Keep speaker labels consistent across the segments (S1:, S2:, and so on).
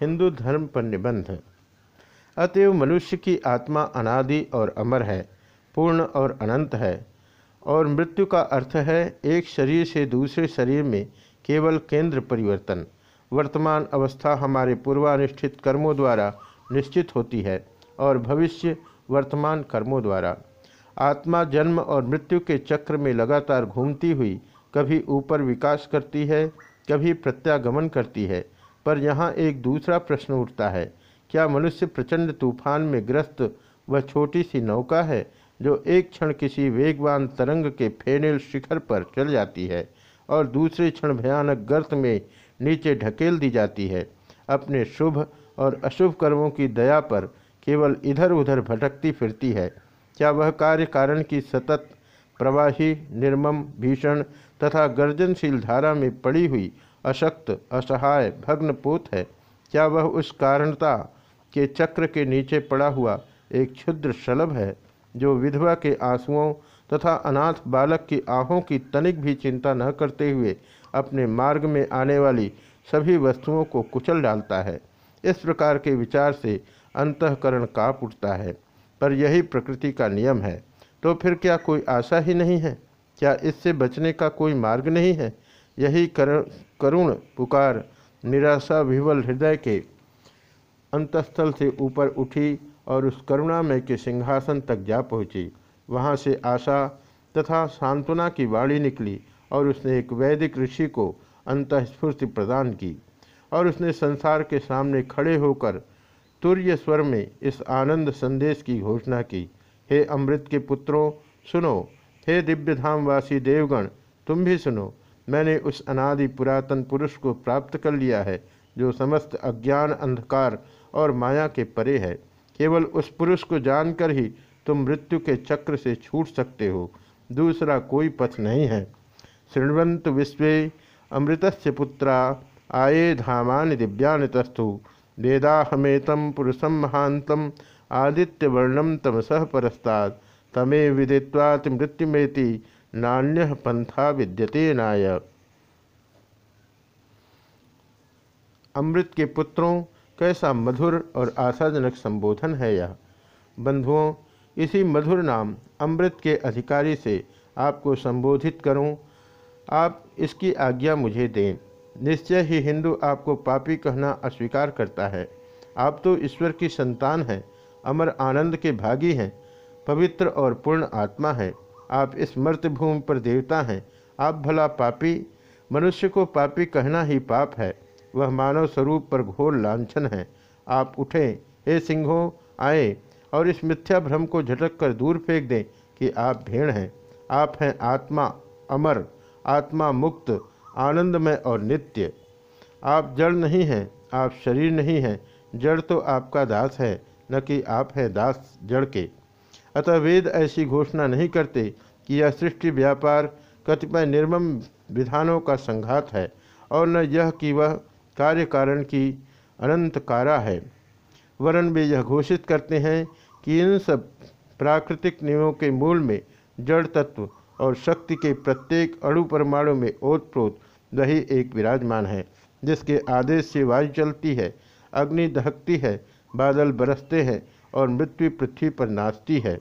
S1: हिंदू धर्म पर निबंध अतएव मनुष्य की आत्मा अनादि और अमर है, पूर्ण और अनंत है, और मृत्यु का अर्थ है एक शरीर से दूसरे शरीर में केवल केंद्र परिवर्तन। वर्तमान अवस्था हमारे पूर्वानुष्ठित कर्मों द्वारा निश्चित होती है और भविष्य वर्तमान कर्मों द्वारा। आत्मा जन्म और मृत्यु के चक्र में लगातार घूमती हुई कभी ऊपर विकास करती है, कभी प्रत्यागमन करती है पर यहाँ एक दूसरा प्रश्न उठता है, क्या मनुष्य प्रचंड तूफ़ान में ग्रस्त वह छोटी सी नौका है जो एक क्षण किसी वेगवान तरंग के फेनेल शिखर पर चल जाती है और दूसरे क्षण भयानक गर्त में नीचे ढकेल दी जाती है? अपने शुभ और अशुभ कर्मों की दया पर केवल इधर उधर भटकती फिरती है। क्या वह कार्य कारण की सतत प्रवाही, निर्मम, भीषण तथा गर्जनशील धारा में पड़ी हुई अशक्त, असहाय, भग्नपोत है। क्या वह उस कारणता के चक्र के नीचे पड़ा हुआ एक क्षुद्र शलभ है, जो विधवा के आंसुओं तथा अनाथ बालक की आहों की तनिक भी चिंता न करते हुए अपने मार्ग में आने वाली सभी वस्तुओं को कुचल डालता है। इस प्रकार के विचार से अंतकरण काप उठता है, पर यही प्रकृति का नियम है। तो फिर क्या कोई आशा ही नहीं है? क्या इससे बचने का कोई मार्ग नहीं है? यही करुण, पुकार, निराशा विवल हृदय के अंतस्थल से ऊपर उठी और उस करुणामय के सिंहासन तक जा पहुँची। वहाँ से आशा तथा सांत्वना की वाणी निकली और उसने एक वैदिक ऋषि को अंतस्फूर्ति प्रदान की और उसने संसार के सामने खड़े होकर तुर्य स्वर में इस आनंद संदेश की घोषणा की, हे अमृत के पुत्रों, सुनो। हे दिव्य धामवासी देवगण, तुम भी सुनो। मैंने उस अनादि पुरातन पुरुष को प्राप्त कर लिया है, जो समस्त अज्ञान अंधकार और माया के परे है। केवल उस पुरुष को जानकर ही तुम मृत्यु के चक्र से छूट सकते हो। दूसरा कोई पथ नहीं है। शृण्वंत विश्व अमृत पुत्रा, आए धामानि दिव्यान तस्थु वेदाहमेतम पुरुषम महांतम आदित्यवर्णम तमसह परस्ताद तमे विदित्वाति मृत्युमेति नान्य पंथा विद्यते नाय। अमृत के पुत्रों, कैसा मधुर और आशाजनक संबोधन है यह। बंधुओं, इसी मधुर नाम अमृत के अधिकारी से आपको संबोधित करूँ। आप इसकी आज्ञा मुझे दें। निश्चय ही हिंदू आपको पापी कहना अस्वीकार करता है। आप तो ईश्वर की संतान हैं, अमर आनंद के भागी हैं, पवित्र और पूर्ण आत्मा है। आप इस मर्तभूमि पर देवता हैं। आप भला पापी, मनुष्य को पापी कहना ही पाप है। वह मानव स्वरूप पर घोर लांछन है। आप उठें, हे सिंहों, आए और इस मिथ्या भ्रम को झटक कर दूर फेंक दें कि आप भेड़ हैं। आप हैं आत्मा अमर, आत्मा मुक्त, आनंदमय और नित्य। आप जड़ नहीं हैं, आप शरीर नहीं हैं। जड़ तो आपका दास है, न कि आप हैं दास जड़ के। अतः वेद ऐसी घोषणा नहीं करते कि यह सृष्टि व्यापार कतिपय निर्मम विधानों का संघात है और न यह कि वह कार्य कारण की अनंत कारा है। वरन वे यह घोषित करते हैं कि इन सब प्राकृतिक नियमों के मूल में जड़ तत्व और शक्ति के प्रत्येक अणु परमाणु में ओतप्रोत वही एक विराजमान है, जिसके आदेश से वायु चलती है, अग्नि दहकती है, बादल बरसते हैं और मृत्यु पृथ्वी पर नाचती है।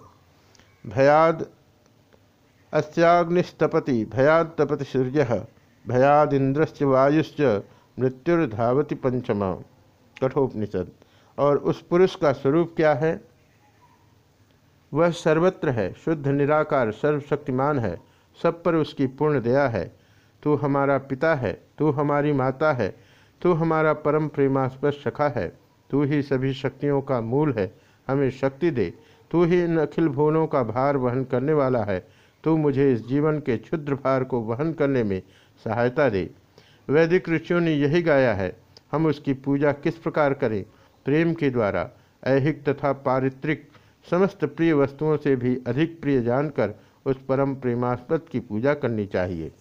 S1: भयाद अस्याग्निस्तपति, भयाद तपति सूर्य भयादिंद्रश्च वायुश्च मृत्युर्धावति पंचमा। कठोपनिषद। और उस पुरुष का स्वरूप क्या है? वह सर्वत्र है, शुद्ध, निराकार, सर्वशक्तिमान है, सब पर उसकी पूर्ण दया है। तू हमारा पिता है, तू हमारी माता है, तू हमारा परम प्रेमास्पद सखा है, तू ही सभी शक्तियों का मूल है हमें शक्ति दे। तू ही इन अखिल भुवनों का भार वहन करने वाला है। तू मुझे इस जीवन के क्षुद्र भार को वहन करने में सहायता दे। वैदिक ऋषियों ने यही गाया है, हम उसकी पूजा किस प्रकार करें? प्रेम के द्वारा। ऐहिक तथा पारित्रिक समस्त प्रिय वस्तुओं से भी अधिक प्रिय जानकर उस परम प्रेमास्पद की पूजा करनी चाहिए।